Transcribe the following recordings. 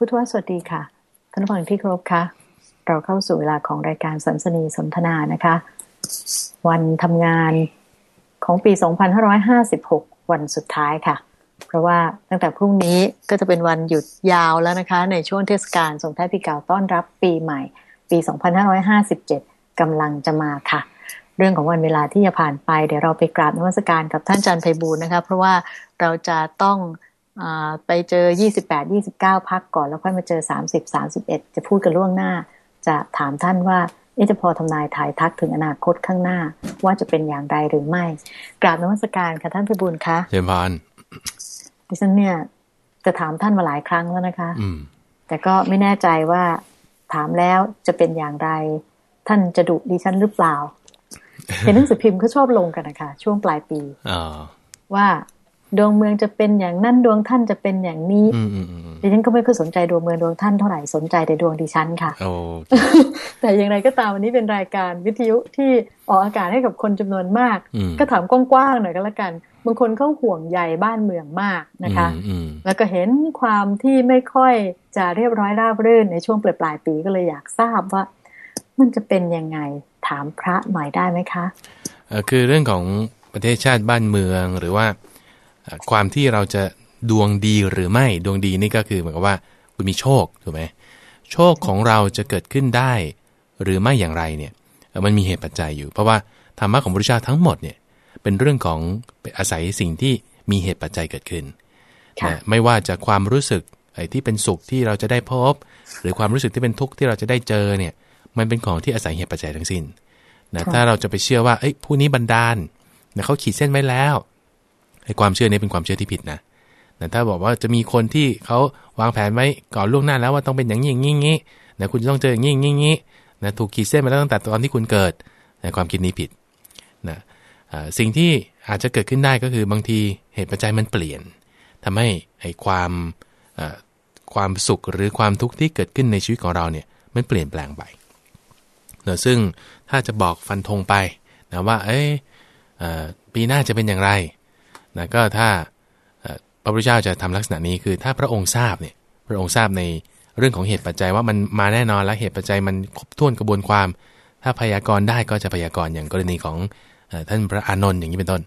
พุทธวสวัสดีค่ะท่านผู้ฟังที่เคารพค่ะ เราเข้าสู่เวลาของรายการสันสนีสนทนานะคะ วันทำงานของปี 2556 วันสุดท้ายค่ะ เพราะว่าตั้งแต่พรุ่งนี้ก็จะเป็นวันหยุดยาวแล้วนะคะ ในช่วงเทศกาลส่งท้ายปีเก่าต้อนรับปีใหม่ ปี 2557กำลังจะมาค่ะ เรื่องของวันเวลาที่จะผ่านไป เดี๋ยวเราไปกราบนมัสการกับท่านอาจารย์ไพบูลนะคะ เพราะว่าเราจะต้อง ไปเจอ28 29พักก่อนแล้วค่อยมาเจอ30 31จะพูดกันล่วงหน้า จะถามท่านว่าเอะจะพอทำนายถ่ายทักถึงอนาคตข้างหน้า ว่าจะเป็นอย่างไรหรือไม่ กราบนมัสการค่ะท่านไพบูลย์คะเชิญพานดิฉันเนี่ย จะถามท่านมาหลายครั้งแล้วนะคะ อืมแต่ก็ไม่แน่ใจว่าถามแล้วจะเป็นอย่างไร ท่านจะดุดิฉันหรือเปล่าเห็นหนังสือพิมพ์เขาชอบลงกันนะคะช่วงปลายปีอ่าว่า ดวงเมืองจะเป็นอย่างนั้นดวงท่านจะเป็นอย่างนี้อืมอืมอืมดิฉันก็ไม่ค่อยสนใจดวงเมืองดวงท่านเท่าไหร่สนใจแต่ดวงดิฉันค่ะโอ้แต่อย่างไรก็ตามวันนี้เป็นรายการวิทยุที่ออกอากาศให้กับคนจำนวนมากอืมก็ถามกว้างๆหน่อยก็แล้วกันบางคนเขาห่วงใยบ้านเมืองมากนะคะอืมอืมแล้วก็เห็นความที่ไม่ค่อยจะเรียบร้อยราบรื่นในช่วงปลายปลายๆปีก็เลยอยากทราบว่า มันจะเป็นยังไงถามพระหน่อยได้ไหมคะเอ่อคือเรื่องของประเทศชาติบ้านเมืองหรือว่าเอ่อ ความที่เราจะดวงดีหรือไม่ดวงดีนี่ก็คือเหมือนกับว่าคุณมีโชคถูกไหมโชคของเราจะเกิดขึ้นได้ หรือไม่อย่างไรเนี่ยเอ่อมันมีเหตุปัจจัยอยู่ เพราะว่าธรรมะของพระพุทธเจ้าทั้งหมดเนี่ยเป็นเรื่องของอาศัยสิ่งที่มีเหตุปัจจัยเกิดขึ้นค่ะนะไม่ว่าจะความรู้สึกไอ้ที่เป็นสุขที่เราจะได้พบ หรือความรู้สึกที่เป็นทุกข์ที่เราจะได้เจอเนี่ยมันเป็นของที่อาศัยเหตุปัจจัยทั้งสิ้นนะค่ะถ้าเราจะไปเชื่อว่าเอ้ยผู้นี้บันดาลนะเขาขีดเส้นไว้แล้ว ไอ้ความเชื่อนี้เป็นความเชื่อที่ผิดนะนะถ้าบอกว่าจะมีคนที่เขาวางแผนไว้ก่อนล่วงหน้าแล้วว่าต้องเป็นอย่างนี้อย่างนี้อย่างนี้นะคุณจะต้องเจออย่างนี้อย่างนี้นะถูกขีดเส้นมาตั้งแต่ตอนที่คุณเกิดนะความคิดนี้ผิดนะสิ่งที่อาจจะเกิดขึ้นได้ก็คือบางทีเหตุปัจจัยมันเปลี่ยนทำให้ไอ้ความความสุขหรือความทุกข์ที่เกิดขึ้นในชีวิตของเราเนี่ยมันเปลี่ยนแปลงไปเนอะซึ่งถ้าจะบอกฟันธงไปนะว่าเอ้ยเอ่อปีหน้าจะเป็นอย่างไร นะก็ถ้าพระพุทธเจ้าจะทำลักษณะนี้คือถ้าพระองค์ทราบเนี่ยพระองค์ทราบในเรื่องของเหตุปัจจัยว่ามันมาแน่นอนและเหตุปัจจัยมันครบถ้วนกระบวนความ ถ้าพยากรณ์ได้ก็จะพยากรณ์อย่างกรณีของท่านพระอานนท์อย่างนี้เป็นต้น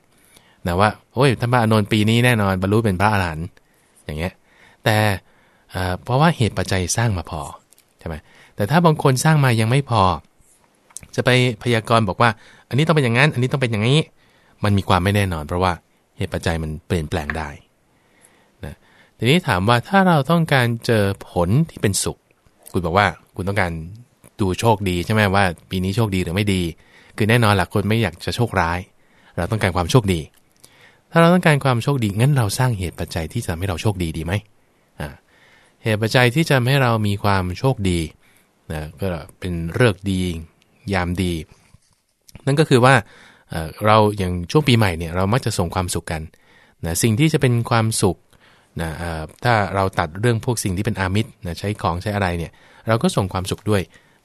นะว่าโอ้ยท่านพระอานนท์ปีนี้แน่นอนบรรลุเป็นพระอรหันต์อย่างเงี้ยแต่เพราะว่าเหตุปัจจัยสร้างมาพอใช่ไหมแต่ถ้าบางคนสร้างมายังไม่พอ จะไปพยากรณ์บอกว่า อันนี้ต้องเป็นอย่างนั้น อันนี้ต้องเป็นอย่างนี้ มันมีความไม่แน่นอน เพราะว่า เหตุปัจจัยมันเปลี่ยนแปลงได้นะทีนี้ถามว่าถ้าเราต้องการเจอผลที่เป็นสุข คุณบอกว่าคุณต้องการดูโชคดีใช่ไหมว่า ปีนี้โชคดีหรือไม่ดี คือแน่นอนหลักคนไม่อยากจะโชคร้าย เราต้องการความโชคดี ถ้าเราต้องการความโชคดีงั้นเราสร้างเหตุปัจจัยที่จะทำให้เราโชคดีดีไหมเหตุปัจจัยที่จะทำให้เรามีความโชคดีนะก็เป็นเลิกษ์ดี ยามดี นั่นก็คือว่า เราอย่างช่วงปีใหม่เนี่ยเรามักจะส่งความสุขกันนะสิ่งที่จะเป็นความสุขนะถ้าเราตัดเรื่องพวกสิ่งที่เป็นอามิตรนะใช้ของใช้อะไรเนี่ยเราก็ส่งความสุขด้วย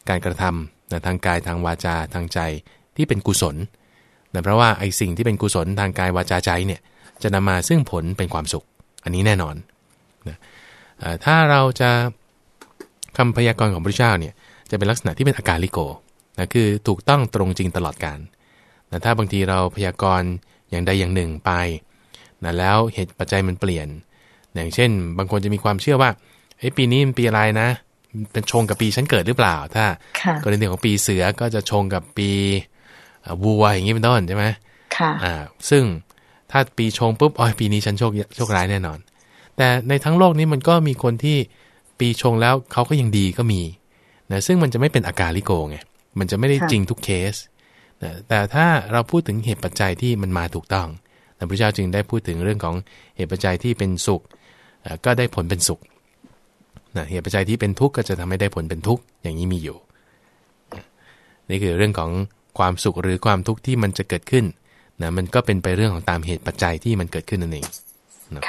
การกระทำนะทางกายทางวาจาทางใจที่เป็นกุศลนะเพราะว่าไอ้สิ่งที่เป็นกุศลทางกายวาจาใจเนี่ยจะนำมาซึ่งผลเป็นความสุข อันนี้แน่นอนนะถ้าเราจะคำพยากรณ์ของพระเจ้าเนี่ยจะเป็นลักษณะที่เป็นอาการลิโกนะคือถูกต้องตรงจริงตลอดการ นะถ้าบางทีเราพยากรณ์อย่างใดอย่างหนึ่งไปนะแล้วเหตุปัจจัยมันเปลี่ยน อย่างเช่น บางคนจะมีความเชื่อว่าเฮ้ยปีนี้มันปีอะไรนะเป็นชงกับปีฉันเกิดหรือเปล่า ถ้าค่ะกรณีของปีเสือก็จะชงกับปีเอ่อวัวอย่างนี้เป็นต้นใช่ไหมค่ะอ่าซึ่งถ้าปีชงปุ๊บอ๋อปีนี้ฉันโชคโชคร้ายแน่นอน แต่ในทั้งโลกนี้มันก็มีคนที่ปีชงแล้วเขาก็ยังดีก็มีนะซึ่งมันจะไม่เป็นอาการลิโกไงมันจะไม่ได้ค่ะจริงทุกเคสนะ แต่ถ้าเราพูดถึงเหตุปัจจัยที่มันมาถูกต้องพระพุทธเจ้าจึงได้พูดถึงเรื่องของเหตุปัจจัยที่เป็นสุขเอ่อก็ได้ผลเป็นสุขนะเหตุปัจจัยที่เป็นทุกข์ก็จะทำให้ได้ผลเป็นทุกข์อย่างนี้มีอยู่ นี่คือเรื่องของความสุขหรือความทุกข์ที่มันจะเกิดขึ้นนะมันก็เป็นไปเรื่องของตามเหตุปัจจัยที่มันเกิดขึ้นนั่นเอง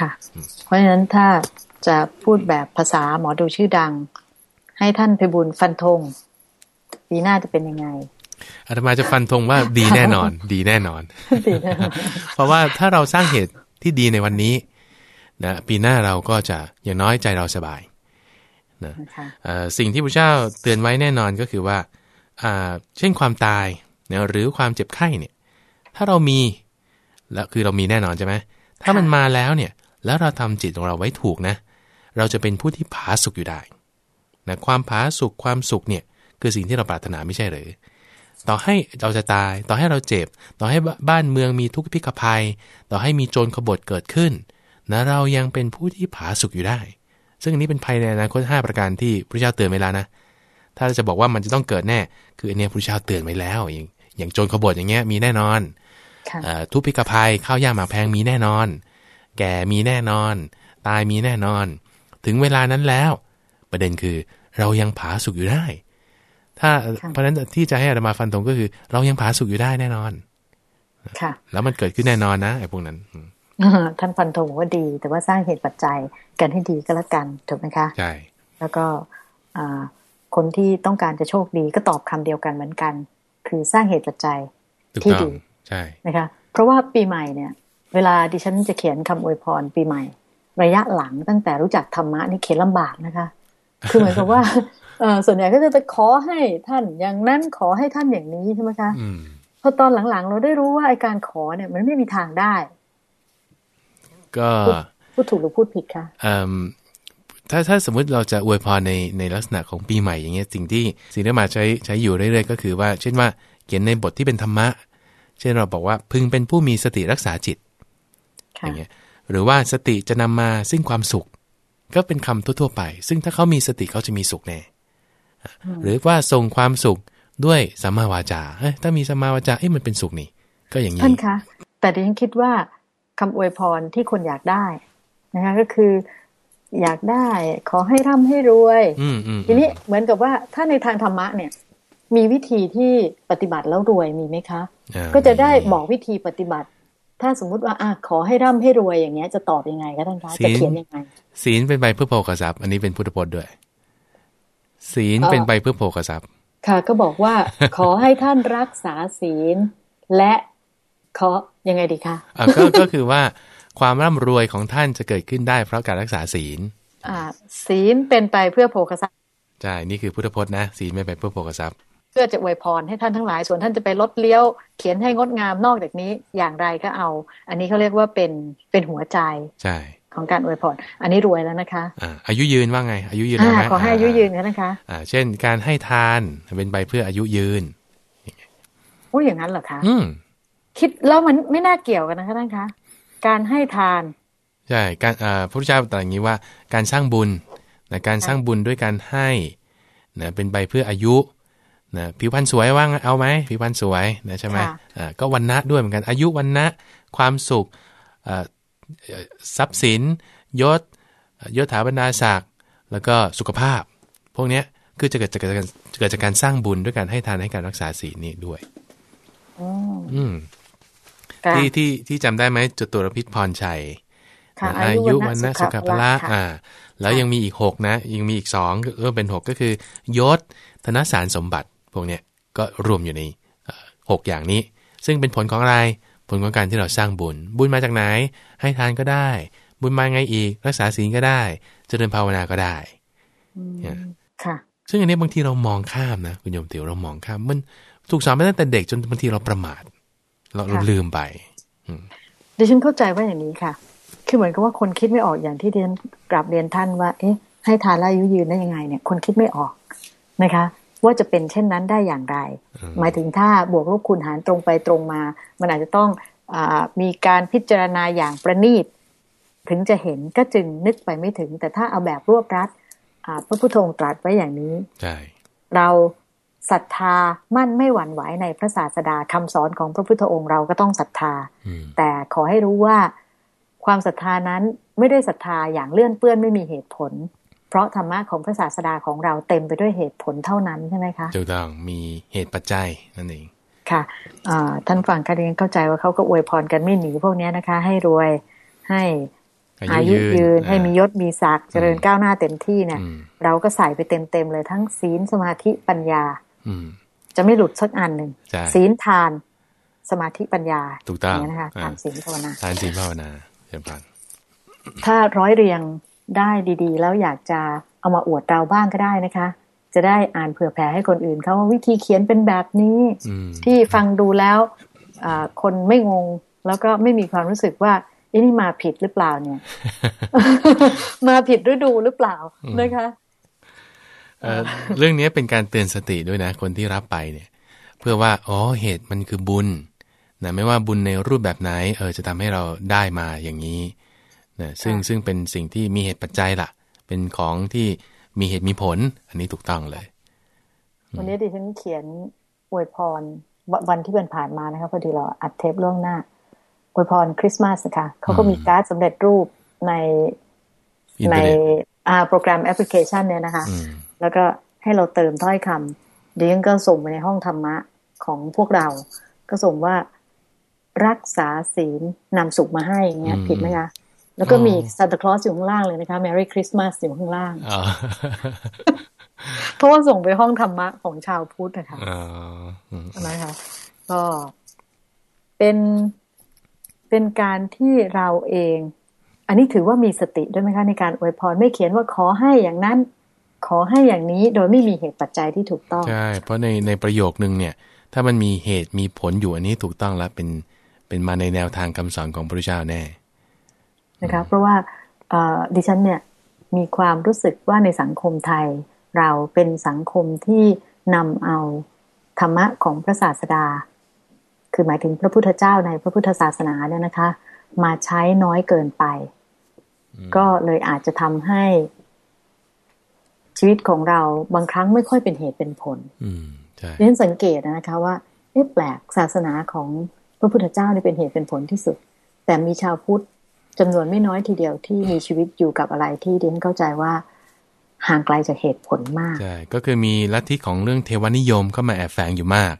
ค่ะ เพราะฉะนั้นถ้าจะพูดแบบภาษาหมอดูชื่อดัง ให้ท่านไพบุญฟันธงปีหน้าจะเป็นยังไง อาตมาจะฟันธงว่าดีแน่นอนดีแน่นอน ดีแน่นอน เพราะว่าถ้าเราสร้างเหตุที่ดีในวันนี้นะปีหน้าเราก็จะอย่างน้อยใจเราสบายนะนะคะเอ่อสิ่งที่พระเจ้าเตือนไว้แน่นอนก็คือว่าอ่าเช่นความตายเนี่ยหรือความเจ็บไข้เนี่ย ถ้าเรามีแล้วคือเรามีแน่นอนใช่ไหมถ้ามันมาแล้วเนี่ย แล้วเราทำจิตของเราไว้ถูกนะ เราจะเป็นผู้ที่ผาสุกอยู่ได้นะความผาสุกความสุขเนี่ย คือสิ่งที่เราปรารถนาไม่ใช่หรือ ต่อให้เราจะตาย ต่อให้เราเจ็บ ต่อให้บ้านเมืองมีทุกข์พิกภัย ต่อให้มีโจรขบฏเกิดขึ้นนะเรายังเป็นผู้ที่ผาสุกอยู่ได้ ซึ่งอันนี้เป็นภัยในอนาคต5ประการที่พระเจ้าเตือนไว้แล้วนะ ถ้าจะบอกว่ามันจะต้องเกิดแน่ คืออันเนี้ยพระเจ้าเตือนไว้แล้ว อย่างอย่างโจรขบฏอย่างเงี้ยมีแน่นอนค่ะเอ่อทุพพิกภัยข้าวยากหมากแพงมีแน่นอน แก่มีแน่นอน ตายมีแน่นอน ถึงเวลานั้นแล้ว ประเด็นคือเรายังผาสุกอยู่ได้ ถ้าค่ะเพราะฉะนั้นที่จะให้อาตมาฟันธงก็คือ เรายังผาสุกอยู่ได้แน่นอน ค่ะ แล้วมันเกิดขึ้นแน่นอนนะไอ้พวกนั้นอืมอ่าท่านฟันธงว่าดี แต่ว่าสร้างเหตุปัจจัยกันให้ดีก็แล้วกันถูกไหมคะใช่แล้วก็อ่าคนที่ต้องการจะโชคดีก็ตอบคำเดียวกันเหมือนกัน คือสร้างเหตุปัจจัยถูกที่ต้องดีใช่นะคะ เพราะว่าปีใหม่เนี่ย เวลาดิฉันจะเขียนคำอวยพรปีใหม่ ระยะหลังตั้งแต่รู้จักธรรมะนี่เขียนลำบากนะคะ คือเหมือนกับว่าเอ่อ ส่วนใหญ่ก็จะไปขอให้ท่านอย่างนั้นขอให้ท่านอย่างนี้ใช่ไหมคะอืมพอตอนหลังๆ เราได้รู้ว่าไอการขอเนี่ย มันไม่มีทางได้ ก็พูดถูกหรือพูดผิดคะเอิ่มถ้าถ้าสมมุติเราจะอวยพรในในลักษณะของปีใหม่อย่างเงี้ยสิ่งที่สิ่งที่มาใช้ใช้อยู่เรื่อยๆก็คือว่า เช่นว่าเขียนในบทที่เป็นธรรมะ เช่นเราบอกว่าพึงเป็นผู้มีสติรักษาจิตอค่ะย่างเงี้ยหรือว่าสติจะนำมาซึ่งความสุข ก็เป็นคำทั่วๆไป ซึ่งถ้าเขามีสติเขาจะมีสุขแน่ หรือว่าส่งความสุขด้วยสัมมาวาจาเอ้ยถ้ามีสัมมาวาจาเอ้ยมันเป็นสุขนี่ ก็อย่างนี้ท่านคะ แต่ดิฉันคิดว่าคำอวยพรที่คนอยากได้นะคะก็คืออยากได้ขอให้ร่ำให้รวยอืมอืมทีนี้เหมือนกับว่าถ้าในทางธรรมะเนี่ย มีวิธีที่ปฏิบัติแล้วรวยมีไหมคะอ่าก็จะได้บอกวิธีปฏิบัติ ถ้าสมมุติว่าอะขอให้ร่ำให้รวยอย่างเงี้ย จะตอบยังไงคะท่านคะจะเขียนยังไงศีลเป็นใบเพื่อโภคทรัพย์อันนี้เป็นพุทธพจน์ด้วย ศีลเอ่อเป็นใบเพื่อโภคทรัพย์ ค่ะก็บอกว่าขอให้ท่านรักษาศีล และขอยังไงดีคะอะก็ก็คือว่าความร่ำรวยของท่านจะเกิดขึ้นได้เพราะการรักษาศีล อ่า ศีลเป็นไปเพื่อโภคทรัพย์ใช่นี่คือพุทธพจน์นะศีลไม่ไปเพื่อโภคทรัพย์เพื่อจะอวยพรให้ท่านทั้งหลาย ส่วนท่านจะไปลดเลี้ยว เขียนให้งดงามนอกจากนี้อย่างไรก็เอา อันนี้เขาเรียกว่าเป็นเป็นหัวใจ ใช่ ของการอวยพรอันนี้รวยแล้วนะคะอ่าอายุยืนว่าไง อายุยืนอ่าเาไหมขอให้อายุยืนกันนะคะอ่าเช่นการให้ทานเป็นใบเพื่ออายุยืนพูดอย่างนั้นเหรอคะอืมคิดแล้วมันไม่น่าเกี่ยวกันนะคะท่านคะ การให้ทานใช่การอ่าพระพุทธเจ้าตรัสอย่างนี้ว่าการสร้างบุญนะการสร้างบุญด้วยการให้นะเป็นใบเพื่ออายุนะผิวพรรณสวยว่างั้นเอาไหมผิวพรรณสวยนะใช่ไหมค่ะอ่าก็วันนะด้วยเหมือนกันอายุวันนะความสุขอ่าเอ่อ ทรัพย์สิน ยศยศถาบรรดาศักดิ์แล้วก็สุขภาพ พวกเนี้ยคือจะเกิดจากการเกิดจากการสร้างบุญด้วยการให้ทานให้การรักษาศีลนี่ด้วยอืมอืมค่ะที่ที่ที่จำได้ไหมจตุรพิษพรชัยค่ะอายุวัวันนนะนะสุขภละค่ะอ่า แล้วยังมีอีกหกนะ ยังมีอีกสองก็เออเป็นหกก็คือยศธนสารสมบัติ พวกเนี้ยก็รวมอยู่ในเอ่อหกอย่างนี้ ซึ่งเป็นผลของอะไร ผลของการที่เราสร้างบุญ บุญมาจากไหน ให้ทานก็ได้ บุญมาไงอีก รักษาศีลก็ได้เจริญภาวนาก็ได้อืมเนี่ยค่ะซึ่งอันนี้บางทีเรามองข้ามนะคุณโยมติ๋วเรามองข้ามมันถูกสอนมาตั้งแต่เด็กจนบางทีเราประมาท เราเราค่ะลืมไปดิฉันเข้าใจว่าอย่างนี้ค่ะ คือเหมือนกับว่าคนคิดไม่ออกอย่างที่ดิฉันกราบเรียนท่านว่า เอ๊ะ ให้ทานและอายุยืนได้ยังไงเนี่ย คนคิดไม่ออกนะคะ ว่าจะเป็นเช่นนั้นได้อย่างไรอืมหมายถึงถ้าบวกลบคูณหารตรงไปตรงมา มันอาจจะต้องอามีการพิจารณาอย่างประณีต ถึงจะเห็นก็จึงนึกไปไม่ถึง แต่ถ้าเอาแบบรวบรัดอ่าพระพุทโธองค์ตรัสไว้อย่างนี้ใช่เราศรัทธามั่นไม่หวั่นไหวในพระศาสดาคำสอนของพระพุทธองค์เราก็ต้องศรัทธาอืมแต่ขอให้รู้ว่าความศรัทธานั้นไม่ได้ศรัทธาอย่างเลื่อนเปื้อนไม่มีเหตุผล เพราะธรรมะของพระศาสดาของเราเต็มไปด้วยเหตุผลเท่านั้นใช่ไหมคะถูกต้องมีเหตุปัจจัยนั่นเองค่ะอ่าท่านฟังคะเรียนเข้าใจว่าเขาก็อวยพรกันไม่หนีพวกเนี้ยนะคะ ให้รวยให้อายุยืนให้มียศมีศักดิ์เจริญก้าวหน้าเต็มที่เนี่ยอืมเราก็ใส่ไปเต็มๆเลยทั้งศีลสมาธิปัญญาอืมจะไม่หลุดสักอันหนึ่งใช่ศีลทานสมาธิปัญญาถูกต้องย่างนี้ยนะคะอ่าทานศีลภาวนาทานศีลภาวนาเชิญพันถ้าร้อยเรียง ได้ดีๆ แล้วอยากจะเอามาอวดเราบ้างก็ได้นะคะ จะได้อ่านเผื่อแผ่ให้คนอื่นเขาว่าวิธีเขียนเป็นแบบนี้อืมที่ฟังดูแล้วอ่าคนไม่งงแล้วก็ไม่มีความรู้สึกว่าเอ๊ะนี่มาผิดหรือเปล่าเนี่ย มาผิดฤดูหรือเปล่านะคะเอ่อเรื่องนี้เป็นการเตือนสติด้วยนะ คนที่รับไปเนี่ย เพื่อว่าอ๋อเหตุมันคือบุญนะไม่ว่าบุญในรูปแบบไหน เออจะทำให้เราได้มาอย่างนี้ นะซึ่งซึ่งเป็นสิ่งที่มีเหตุปัจจัยล่ะ เป็นของที่มีเหตุมีผล อันนี้ถูกต้องเลย วันนี้ดิฉันเขียนอวยพรววันที่เป็นผ่านมานะคะพอดีเราอัดเทปล่วงหน้าอวยพรคริสต์มาสนะคะเขาก็มีการ์ดสำเร็จรูปในอินในเทอร์เน็ตอ่าโปรแกรมแอปพลิเคชันเนี่ยนะคะอืมแล้วก็ให้เราเติมถ้อยคำเดี๋ยวยังก็ส่งไปในห้องธรรมะของพวกเรา ก็ส่งว่ารักษาศีลนำสุขมาให้อย่างเงี้ยอืมผิดไหมคะ แล้วก็มีอ๋อซานตาคลอสอยู่ข้างล่างเลยนะคะ Merry Christmas อยู่ข้างล่างอ๋อเพราะว่าส่งไปห้องธรรมะของชาวพุทธนะคะอ๋ออืมนะคะก็เป็นเป็นการที่เราเอง อันนี้ถือว่ามีสติด้วยไหมคะในการอวยพรไม่เขียนว่าขอให้อย่างนั้น ขอให้อย่างนี้โดยไม่มีเหตุปัจจัยที่ถูกต้องใช่เพราะในในประโยคนึงเนี่ย ถ้ามันมีเหตุมีผลอยู่อันนี้ถูกต้องแล้วเป็นเป็นมาในแนวทางคำสอนของพระพุทธเจ้าแน่ นะคะเพราะว่าเอ่อดิฉันเนี่ยมีความรู้สึกว่าในสังคมไทย เราเป็นสังคมที่นำเอาธรรมะของพระศาสดา คือหมายถึงพระพุทธเจ้าในพระพุทธศาสนาเนี่ยนะคะ มาใช้น้อยเกินไป ก็เลยอาจจะทำให้ชีวิตของเราบางครั้งไม่ค่อยเป็นเหตุเป็นผลอืมใช่ดิฉันสังเกตนะคะว่าเอ๊ะแปลกศาสนาของพระพุทธเจ้านี่เป็นเหตุเป็นผลที่สุด แต่มีชาวพุทธ จำนวนไม่น้อยทีเดียวที่มีชีวิตอยู่กับอะไรที่ดิฉันเข้าใจว่าห่างไกลจากเหตุผลมาก ใช่ ก็คือมีลัทธิของเรื่องเทวนิยมเข้ามาแอบแฝงอยู่มาก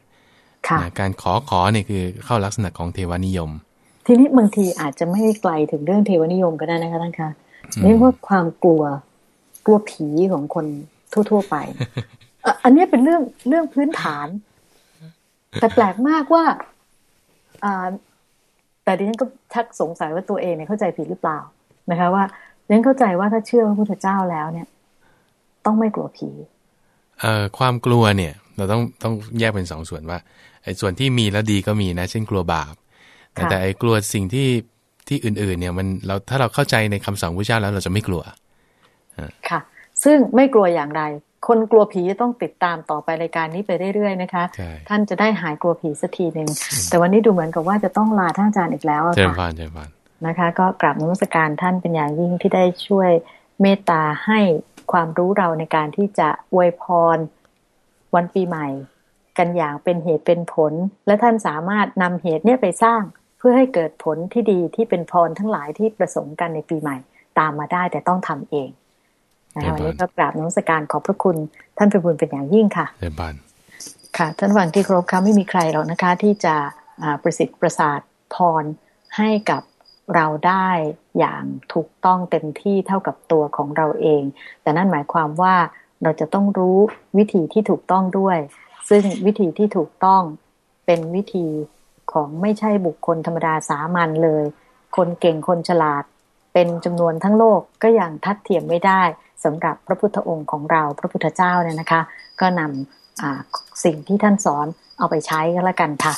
ค่ะนะการขอขอเนี่ยคือเข้าลักษณะของเทวนิยม ทีนี้บางทีอาจจะไม่ไกลถึงเรื่องเทวนิยมก็ได้นะคะท่านคะเรียกว่าความกลัว กลัวผีของคนทั่ว ๆ ไปเอ่ออันเนี้ยเป็นเรื่องเรื่องพื้นฐาน แต่แปลกมากว่าอ่า แต่ดิฉันก็ชักสงสัยว่าตัวเองเนี่ยเข้าใจผิดหรือเปล่านะคะว่าดิฉันเข้าใจว่าถ้าเชื่อพระพุทธเจ้าแล้วเนี่ย ต้องไม่กลัวผีเอ่อความกลัวเนี่ย เราต้องต้องแยกเป็นสองส่วนว่าไอ้ส่วนที่มีแล้วดีก็มีนะเช่นกลัวบาปแต่ค่ะแต่ไอ้กลัวสิ่งที่ที่อื่นๆ เนี่ยมันเราถ้าเราเข้าใจในคำสอนพระเจ้าแล้วเราจะไม่กลัวค่ะ ซึ่งไม่กลัวอย่างไร คนกลัวผีจะต้องติดตามต่อไปรายการนี้ไปเรื่อยๆนะคะใช่ท่านจะได้หายกลัวผีสักทีหนึ่งแต่วันนี้ดูเหมือนกับว่าจะต้องลาท่านอาจารย์อีกแล้วอะเจริญค่ะพรเจริญพรนะคะ ก็กราบนมัสการท่านเป็นอย่างยิ่งที่ได้ช่วยเมตตาให้ความรู้เราในการที่จะอวยพรวันปีใหม่ กันอย่างเป็นเหตุเป็นผล และท่านสามารถนำเหตุเนี่ยไปสร้างเพื่อให้เกิดผลที่ดีที่เป็นพรทั้งหลายที่ประสงค์กันในปีใหม่ ตามมาได้แต่ต้องทำเอง นะคะวันนี้ก็กราบนมัสการขอบพระคุณท่านเป็นบุญเป็นอย่างยิ่งค่ะเจริญพรค่ะ ท่านฟังที่เคารพค่ะไม่มีใครหรอกนะคะ ที่จะอ่าประสิทธิ์ประสาทพรให้กับเราได้อย่างถูกต้องเต็มที่เท่ากับตัวของเราเอง แต่นั่นหมายความว่าเราจะต้องรู้วิธีที่ถูกต้องด้วย ซึ่งวิธีที่ถูกต้องเป็นวิธีของไม่ใช่บุคคลธรรมดาสามัญเลย คนเก่งคนฉลาด เป็นจำนวนทั้งโลกก็ยังทัดเทียมไม่ได้สำหรับพระพุทธองค์ของเราพระพุทธเจ้าเนี่ยนะคะ ก็นำอ่าสิ่งที่ท่านสอนเอาไปใช้ก็แล้วกันค่ะ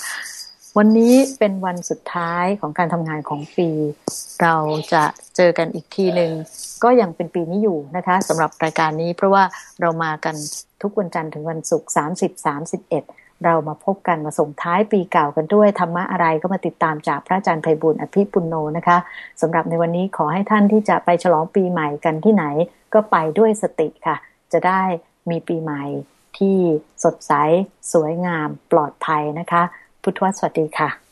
วันนี้เป็นวันสุดท้ายของการทำงานของปี เราจะเจอกันอีกทีหนึ่งก็ยังเป็นปีนี้อยู่นะคะสำหรับรายการนี้เพราะว่าเรามากันทุกวันจันทร์ถึงวันศุกร์30 31 เรามาพบกันมาส่งท้ายปีเก่ากันด้วยธรรมะอะไรก็มาติดตามจากพระอาจารย์ไพบุญอภิปุโนนะคะสำหรับในวันนี้ขอให้ท่านที่จะไปฉลองปีใหม่กันที่ไหน ก็ไปด้วยสติค่ะ จะได้มีปีใหม่ที่สดใส สวยงาม ปลอดภัยนะคะ พุทธวสวัสดีค่ะ